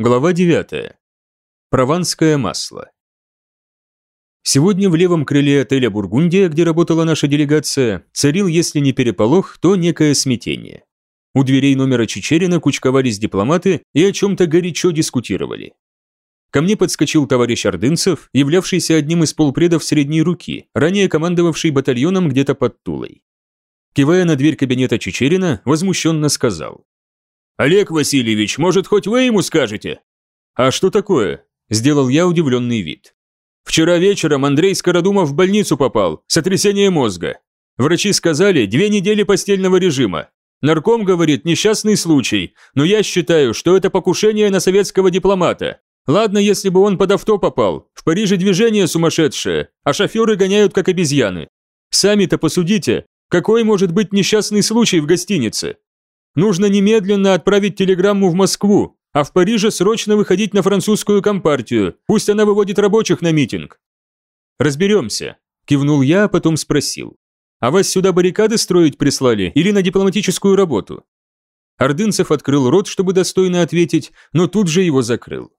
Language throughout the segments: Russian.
Глава 9. Прованское масло. Сегодня в левом крыле отеля «Бургундия», где работала наша делегация, царил, если не переполох, то некое смятение. У дверей номера Чечерина кучковались дипломаты и о чем-то горячо дискутировали. Ко мне подскочил товарищ Ордынцев, являвшийся одним из полпредов средней руки, ранее командовавший батальоном где-то под Тулой. Кивая на дверь кабинета Чечерина, возмущенно сказал. «Олег Васильевич, может, хоть вы ему скажете?» «А что такое?» – сделал я удивленный вид. «Вчера вечером Андрей Скородумов в больницу попал, сотрясение мозга. Врачи сказали, две недели постельного режима. Нарком говорит, несчастный случай, но я считаю, что это покушение на советского дипломата. Ладно, если бы он под авто попал, в Париже движение сумасшедшее, а шоферы гоняют как обезьяны. Сами-то посудите, какой может быть несчастный случай в гостинице? Нужно немедленно отправить телеграмму в Москву, а в Париже срочно выходить на французскую компартию, пусть она выводит рабочих на митинг. Разберемся, кивнул я, а потом спросил. А вас сюда баррикады строить прислали или на дипломатическую работу? Ордынцев открыл рот, чтобы достойно ответить, но тут же его закрыл.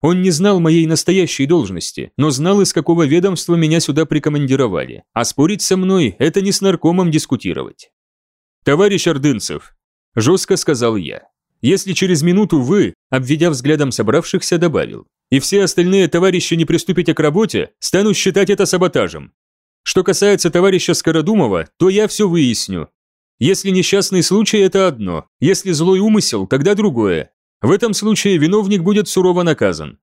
Он не знал моей настоящей должности, но знал, из какого ведомства меня сюда прикомандировали, а спорить со мной – это не с наркомом дискутировать. «Товарищ Ордынцев, Жестко сказал я. Если через минуту вы, обведя взглядом собравшихся, добавил, и все остальные товарищи не приступите к работе, стану считать это саботажем. Что касается товарища Скородумова, то я все выясню. Если несчастный случай – это одно, если злой умысел – тогда другое. В этом случае виновник будет сурово наказан.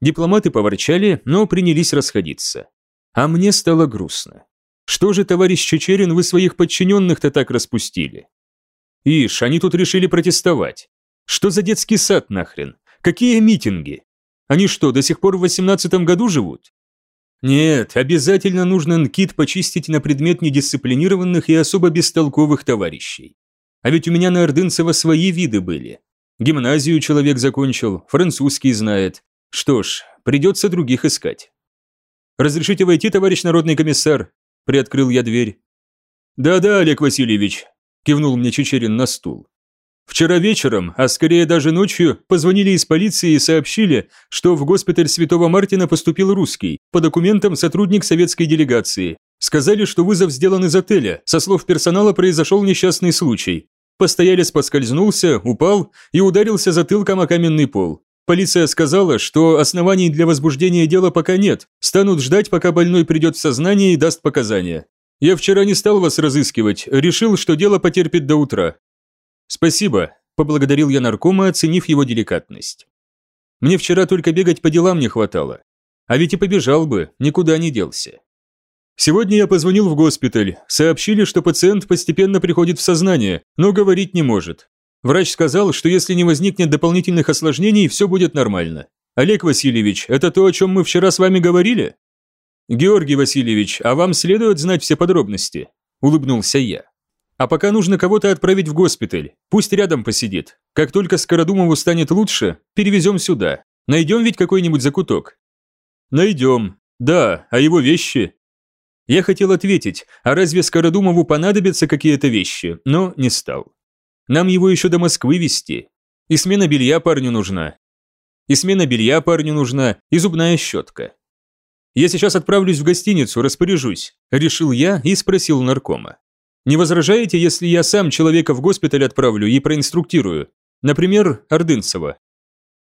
Дипломаты поворчали, но принялись расходиться. А мне стало грустно. Что же, товарищ Чечерин, вы своих подчиненных-то так распустили? Ишь, они тут решили протестовать. Что за детский сад нахрен? Какие митинги? Они что, до сих пор в восемнадцатом году живут? Нет, обязательно нужно НКИТ почистить на предмет недисциплинированных и особо бестолковых товарищей. А ведь у меня на Ордынцева свои виды были. Гимназию человек закончил, французский знает. Что ж, придется других искать. «Разрешите войти, товарищ народный комиссар?» Приоткрыл я дверь. «Да-да, Олег Васильевич», кивнул мне Чечерин на стул. Вчера вечером, а скорее даже ночью, позвонили из полиции и сообщили, что в госпиталь Святого Мартина поступил русский, по документам сотрудник советской делегации. Сказали, что вызов сделан из отеля, со слов персонала произошел несчастный случай. Постоялец поскользнулся, упал и ударился затылком о каменный пол. Полиция сказала, что оснований для возбуждения дела пока нет, станут ждать, пока больной придет в сознание и даст показания. Я вчера не стал вас разыскивать, решил, что дело потерпит до утра. Спасибо, поблагодарил я наркома, оценив его деликатность. Мне вчера только бегать по делам не хватало. А ведь и побежал бы, никуда не делся. Сегодня я позвонил в госпиталь, сообщили, что пациент постепенно приходит в сознание, но говорить не может. Врач сказал, что если не возникнет дополнительных осложнений, все будет нормально. Олег Васильевич, это то, о чем мы вчера с вами говорили? «Георгий Васильевич, а вам следует знать все подробности?» – улыбнулся я. «А пока нужно кого-то отправить в госпиталь, пусть рядом посидит. Как только Скородумову станет лучше, перевезем сюда. Найдем ведь какой-нибудь закуток?» «Найдем. Да, а его вещи?» Я хотел ответить, а разве Скородумову понадобятся какие-то вещи, но не стал. Нам его еще до Москвы везти. И смена белья парню нужна. И смена белья парню нужна, и зубная щетка. Я сейчас отправлюсь в гостиницу, распоряжусь», – решил я и спросил наркома. «Не возражаете, если я сам человека в госпиталь отправлю и проинструктирую? Например, Ордынцева?»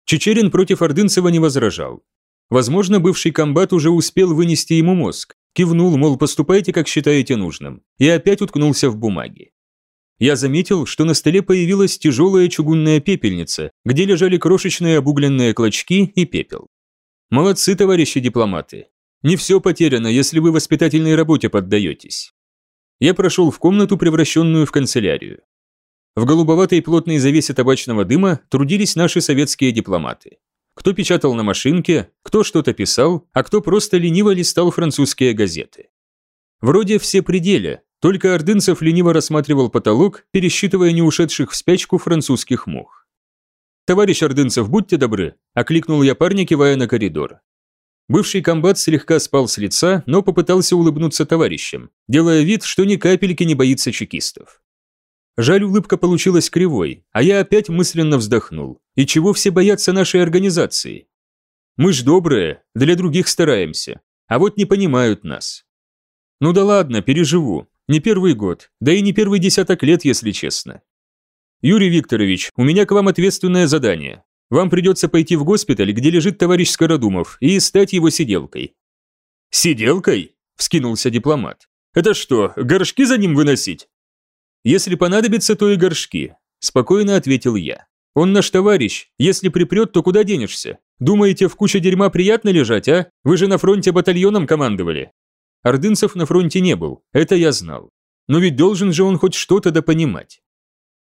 Чечерин против Ордынцева не возражал. Возможно, бывший комбат уже успел вынести ему мозг, кивнул, мол, поступайте, как считаете нужным, и опять уткнулся в бумаги. Я заметил, что на столе появилась тяжелая чугунная пепельница, где лежали крошечные обугленные клочки и пепел. Молодцы, товарищи дипломаты. Не все потеряно, если вы воспитательной работе поддаетесь. Я прошел в комнату, превращенную в канцелярию. В голубоватой плотной завесе табачного дыма трудились наши советские дипломаты. Кто печатал на машинке, кто что-то писал, а кто просто лениво листал французские газеты. Вроде все пределе, только Ордынцев лениво рассматривал потолок, пересчитывая не ушедших в спячку французских мух. «Товарищ Ордынцев, будьте добры», – окликнул я парня, кивая на коридор. Бывший комбат слегка спал с лица, но попытался улыбнуться товарищам, делая вид, что ни капельки не боится чекистов. Жаль, улыбка получилась кривой, а я опять мысленно вздохнул. И чего все боятся нашей организации? Мы ж добрые, для других стараемся, а вот не понимают нас. Ну да ладно, переживу. Не первый год, да и не первый десяток лет, если честно. Юрий Викторович, у меня к вам ответственное задание. Вам придется пойти в госпиталь, где лежит товарищ Скородумов, и стать его сиделкой». «Сиделкой?» – вскинулся дипломат. «Это что, горшки за ним выносить?» «Если понадобится, то и горшки», – спокойно ответил я. «Он наш товарищ, если припрет, то куда денешься? Думаете, в куче дерьма приятно лежать, а? Вы же на фронте батальоном командовали». Ордынцев на фронте не был, это я знал. Но ведь должен же он хоть что-то да понимать.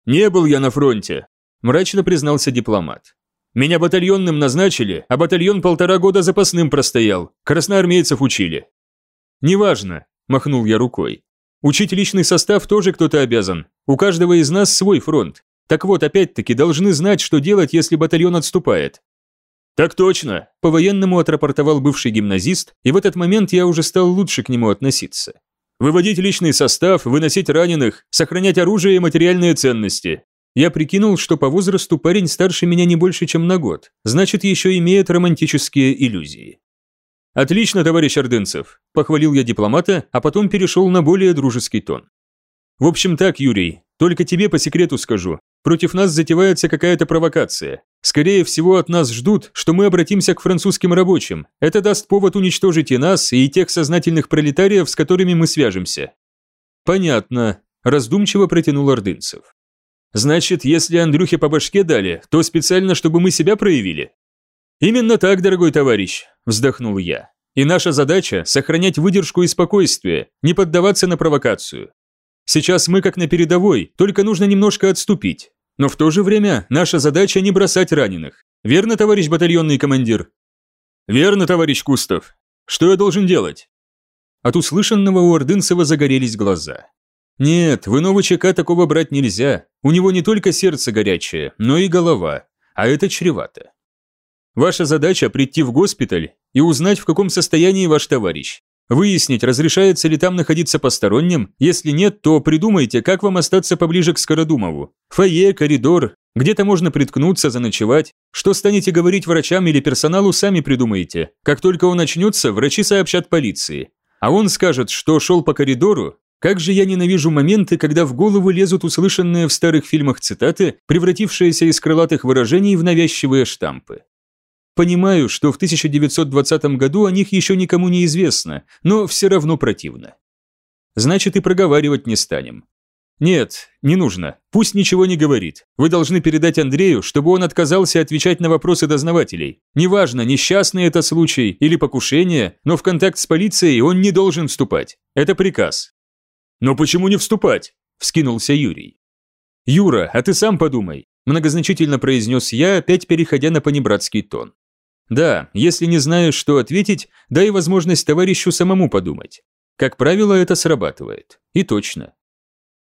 «Не был я на фронте», – мрачно признался дипломат. Меня батальонным назначили, а батальон полтора года запасным простоял, красноармейцев учили». «Неважно», – махнул я рукой. «Учить личный состав тоже кто-то обязан. У каждого из нас свой фронт. Так вот, опять-таки, должны знать, что делать, если батальон отступает». «Так точно», – по-военному отрапортовал бывший гимназист, и в этот момент я уже стал лучше к нему относиться. «Выводить личный состав, выносить раненых, сохранять оружие и материальные ценности. Я прикинул, что по возрасту парень старше меня не больше, чем на год, значит, еще имеет романтические иллюзии. «Отлично, товарищ Ордынцев», – похвалил я дипломата, а потом перешел на более дружеский тон. «В общем так, Юрий, только тебе по секрету скажу. Против нас затевается какая-то провокация. Скорее всего, от нас ждут, что мы обратимся к французским рабочим. Это даст повод уничтожить и нас, и тех сознательных пролетариев, с которыми мы свяжемся». «Понятно», – раздумчиво протянул Ордынцев. Значит, если Андрюхе по башке дали, то специально, чтобы мы себя проявили? Именно так, дорогой товарищ, вздохнул я. И наша задача – сохранять выдержку и спокойствие, не поддаваться на провокацию. Сейчас мы как на передовой, только нужно немножко отступить. Но в то же время наша задача не бросать раненых. Верно, товарищ батальонный командир? Верно, товарищ Кустов. Что я должен делать? От услышанного у Ордынцева загорелись глаза. Нет, в иного ЧК такого брать нельзя. У него не только сердце горячее, но и голова, а это чревато. Ваша задача прийти в госпиталь и узнать, в каком состоянии ваш товарищ. Выяснить, разрешается ли там находиться посторонним, если нет, то придумайте, как вам остаться поближе к Скородумову. Фойе, коридор, где-то можно приткнуться, заночевать. Что станете говорить врачам или персоналу, сами придумайте. Как только он начнется, врачи сообщат полиции. А он скажет, что шел по коридору, как же я ненавижу моменты, когда в голову лезут услышанные в старых фильмах цитаты, превратившиеся из крылатых выражений в навязчивые штампы. Понимаю, что в 1920 году о них еще никому не известно, но все равно противно. Значит, и проговаривать не станем. Нет, не нужно. Пусть ничего не говорит. Вы должны передать Андрею, чтобы он отказался отвечать на вопросы дознавателей. Неважно, несчастный это случай или покушение, но в контакт с полицией он не должен вступать. Это приказ. «Но почему не вступать?» – вскинулся Юрий. «Юра, а ты сам подумай», – многозначительно произнес я, опять переходя на понебратский тон. «Да, если не знаешь, что ответить, дай возможность товарищу самому подумать. Как правило, это срабатывает. И точно.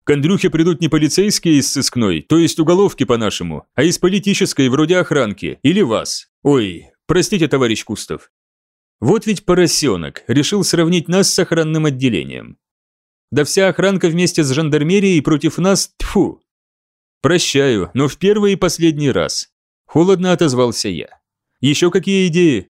К Андрюхе придут не полицейские из сыскной, то есть уголовки по-нашему, а из политической, вроде охранки, или вас. Ой, простите, товарищ Кустов. Вот ведь поросенок, решил сравнить нас с охранным отделением. Да вся охранка вместе с жандармерией против нас, тфу. Прощаю, но в первый и последний раз. Холодно отозвался я. Еще какие идеи?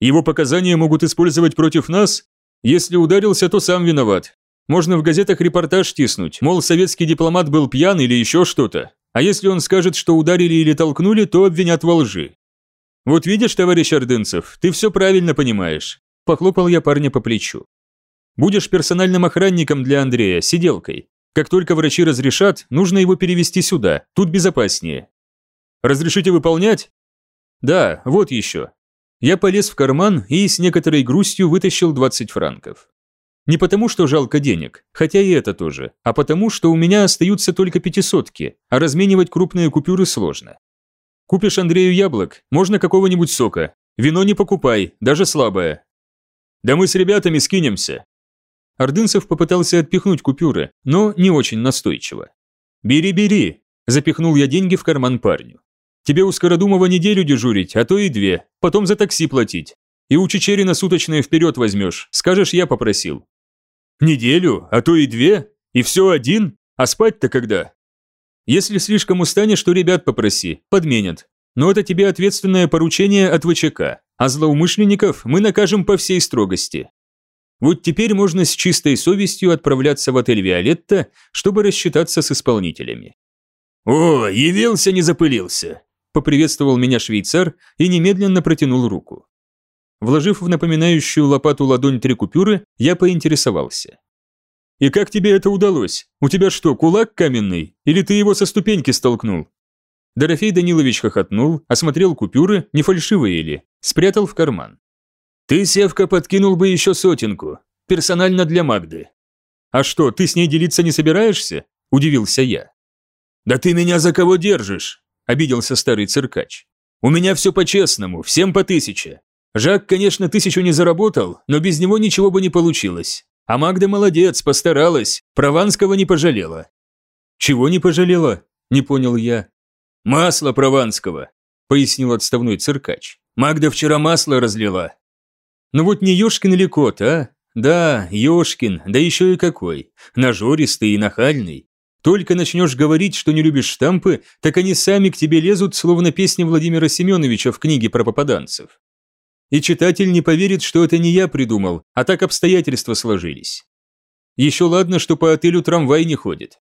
Его показания могут использовать против нас? Если ударился, то сам виноват. Можно в газетах репортаж тиснуть, мол, советский дипломат был пьян или еще что-то. А если он скажет, что ударили или толкнули, то обвинят во лжи. Вот видишь, товарищ Ордынцев, ты все правильно понимаешь. Похлопал я парня по плечу. Будешь персональным охранником для Андрея, сиделкой. Как только врачи разрешат, нужно его перевести сюда, тут безопаснее. Разрешите выполнять? Да, вот еще. Я полез в карман и с некоторой грустью вытащил 20 франков. Не потому, что жалко денег, хотя и это тоже, а потому, что у меня остаются только пятисотки, а разменивать крупные купюры сложно. Купишь Андрею яблок, можно какого-нибудь сока. Вино не покупай, даже слабое. Да мы с ребятами скинемся, Ордынцев попытался отпихнуть купюры, но не очень настойчиво. «Бери, бери!» – запихнул я деньги в карман парню. «Тебе у Скородумова неделю дежурить, а то и две, потом за такси платить. И у Чечерина суточные вперед возьмешь, скажешь, я попросил». «Неделю, а то и две? И все один? А спать-то когда?» Если слишком устанешь, то ребят попроси, подменят. Но это тебе ответственное поручение от ВЧК, а злоумышленников мы накажем по всей строгости. Вот теперь можно с чистой совестью отправляться в отель «Виолетта», чтобы рассчитаться с исполнителями. «О, явился, не запылился!» – поприветствовал меня швейцар и немедленно протянул руку. Вложив в напоминающую лопату ладонь три купюры, я поинтересовался. «И как тебе это удалось? У тебя что, кулак каменный? Или ты его со ступеньки столкнул?» Дорофей Данилович хохотнул, осмотрел купюры, не фальшивые ли, спрятал в карман. «Ты, Севка, подкинул бы еще сотенку. Персонально для Магды». «А что, ты с ней делиться не собираешься?» – удивился я. «Да ты меня за кого держишь?» – обиделся старый циркач. «У меня все по-честному, всем по тысяче. Жак, конечно, тысячу не заработал, но без него ничего бы не получилось. А Магда молодец, постаралась, Прованского не пожалела». «Чего не пожалела?» – не понял я. «Масло Прованского», – пояснил отставной циркач. «Магда вчера масло разлила». «Ну вот не Ёшкин или кот, а? Да, Ёшкин, да еще и какой. Нажористый и нахальный. Только начнешь говорить, что не любишь штампы, так они сами к тебе лезут, словно песни Владимира Семеновича в книге про попаданцев. И читатель не поверит, что это не я придумал, а так обстоятельства сложились. Еще ладно, что по отелю трамвай не ходит.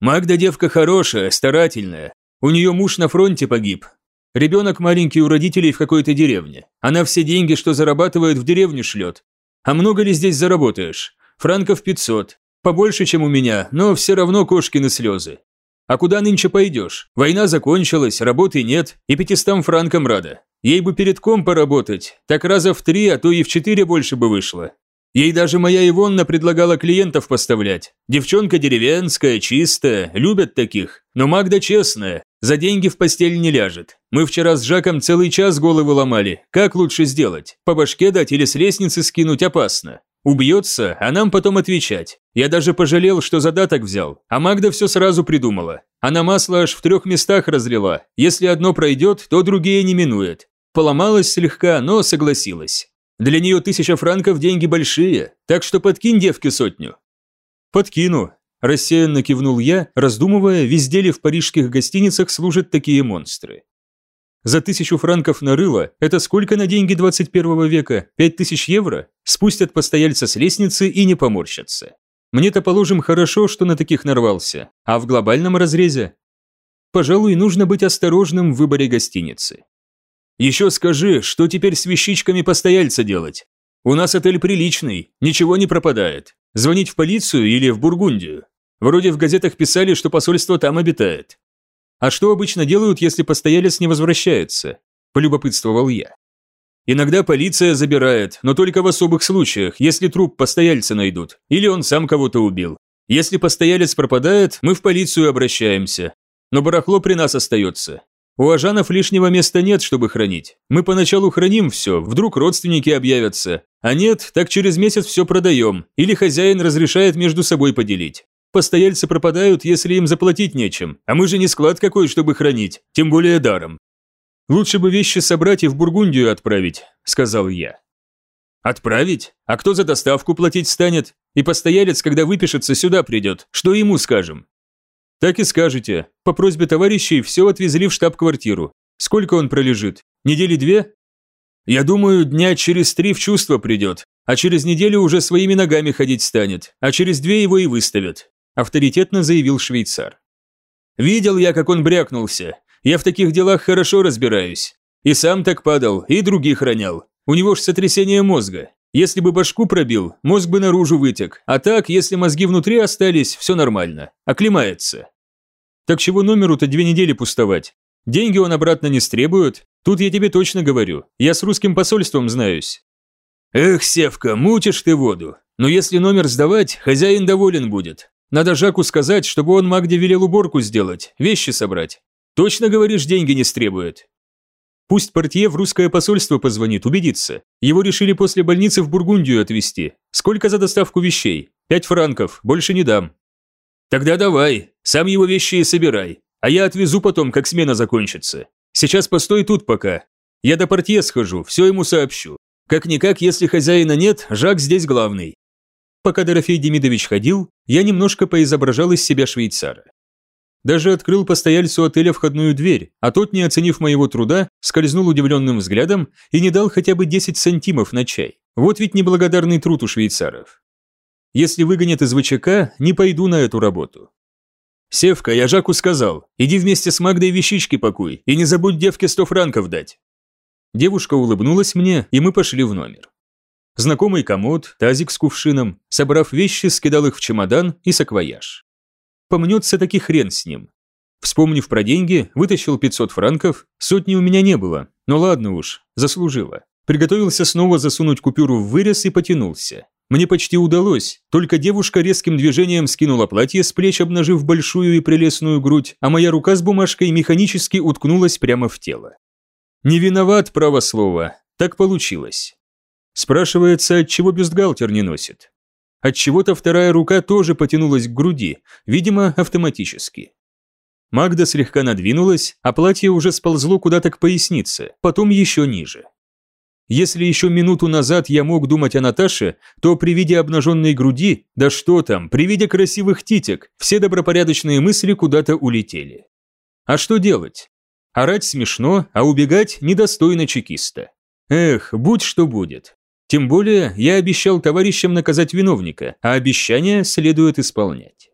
Магда девка хорошая, старательная. У нее муж на фронте погиб. Ребенок маленький у родителей в какой-то деревне. Она все деньги, что зарабатывает, в деревню шлет. А много ли здесь заработаешь? Франков 500. Побольше, чем у меня, но все равно кошкины слезы. А куда нынче пойдешь? Война закончилась, работы нет, и пятистам франкам рада. Ей бы перед ком поработать, так раза в три, а то и в четыре больше бы вышло. Ей даже моя Ивонна предлагала клиентов поставлять. Девчонка деревенская, чистая, любят таких. Но Магда честная, за деньги в постель не ляжет. Мы вчера с Жаком целый час головы ломали. Как лучше сделать? По башке дать или с лестницы скинуть опасно. Убьется, а нам потом отвечать. Я даже пожалел, что задаток взял, а Магда все сразу придумала. Она масло аж в трех местах разлила. Если одно пройдет, то другие не минует. Поломалась слегка, но согласилась. Для нее тысяча франков деньги большие, так что подкинь девке сотню». «Подкину», – рассеянно кивнул я, раздумывая, везде ли в парижских гостиницах служат такие монстры. За тысячу франков на рыло – это сколько на деньги 21 века? Пять тысяч евро? Спустят постояльца с лестницы и не поморщатся. Мне-то, положим, хорошо, что на таких нарвался, а в глобальном разрезе? Пожалуй, нужно быть осторожным в выборе гостиницы. Еще скажи, что теперь с вещичками постояльца делать? У нас отель приличный, ничего не пропадает. Звонить в полицию или в Бургундию? Вроде в газетах писали, что посольство там обитает. А что обычно делают, если постоялец не возвращается? Полюбопытствовал я. Иногда полиция забирает, но только в особых случаях, если труп постояльца найдут, или он сам кого-то убил. Если постоялец пропадает, мы в полицию обращаемся. Но барахло при нас остается. У ажанов лишнего места нет, чтобы хранить. Мы поначалу храним все, вдруг родственники объявятся. А нет, так через месяц все продаем, или хозяин разрешает между собой поделить. Постояльцы пропадают, если им заплатить нечем, а мы же не склад какой, чтобы хранить, тем более даром. Лучше бы вещи собрать и в Бургундию отправить, сказал я. Отправить? А кто за доставку платить станет? И постоялец, когда выпишется, сюда придет. Что ему скажем? Так и скажете. По просьбе товарищей все отвезли в штаб-квартиру. Сколько он пролежит? Недели две? Я думаю, дня через три в чувство придет, а через неделю уже своими ногами ходить станет, а через две его и выставят авторитетно заявил швейцар. «Видел я, как он брякнулся. Я в таких делах хорошо разбираюсь. И сам так падал, и других ронял. У него ж сотрясение мозга. Если бы башку пробил, мозг бы наружу вытек. А так, если мозги внутри остались, все нормально. Оклемается. Так чего номеру-то две недели пустовать? Деньги он обратно не стребует. Тут я тебе точно говорю. Я с русским посольством знаюсь. Эх, Севка, мутишь ты воду. Но если номер сдавать, хозяин доволен будет. Надо Жаку сказать, чтобы он Магде велел уборку сделать, вещи собрать. Точно говоришь, деньги не стребует. Пусть портье в русское посольство позвонит, убедится. Его решили после больницы в Бургундию отвезти. Сколько за доставку вещей? Пять франков, больше не дам. Тогда давай, сам его вещи и собирай. А я отвезу потом, как смена закончится. Сейчас постой тут пока. Я до портье схожу, все ему сообщу. Как-никак, если хозяина нет, Жак здесь главный. Пока Дорофей Демидович ходил, я немножко поизображал из себя швейцара. Даже открыл постояльцу отеля входную дверь, а тот, не оценив моего труда, скользнул удивленным взглядом и не дал хотя бы 10 сантимов на чай. Вот ведь неблагодарный труд у швейцаров. Если выгонят из ВЧК, не пойду на эту работу. «Севка, я Жаку сказал, иди вместе с Магдой вещички пакуй и не забудь девке сто франков дать». Девушка улыбнулась мне, и мы пошли в номер. Знакомый комод, тазик с кувшином, собрав вещи, скидал их в чемодан и саквояж. Помнется таки хрен с ним. Вспомнив про деньги, вытащил 500 франков, сотни у меня не было, но ладно уж, заслужила. Приготовился снова засунуть купюру в вырез и потянулся. Мне почти удалось, только девушка резким движением скинула платье с плеч, обнажив большую и прелестную грудь, а моя рука с бумажкой механически уткнулась прямо в тело. Не виноват, право слово, так получилось. Спрашивается, отчего бюстгальтер не носит. Отчего-то вторая рука тоже потянулась к груди, видимо, автоматически. Магда слегка надвинулась, а платье уже сползло куда-то к пояснице, потом еще ниже. Если еще минуту назад я мог думать о Наташе, то при виде обнаженной груди, да что там, при виде красивых титек, все добропорядочные мысли куда-то улетели. А что делать? Орать смешно, а убегать недостойно чекиста. Эх, будь что будет. Тем более я обещал товарищам наказать виновника, а обещания следует исполнять.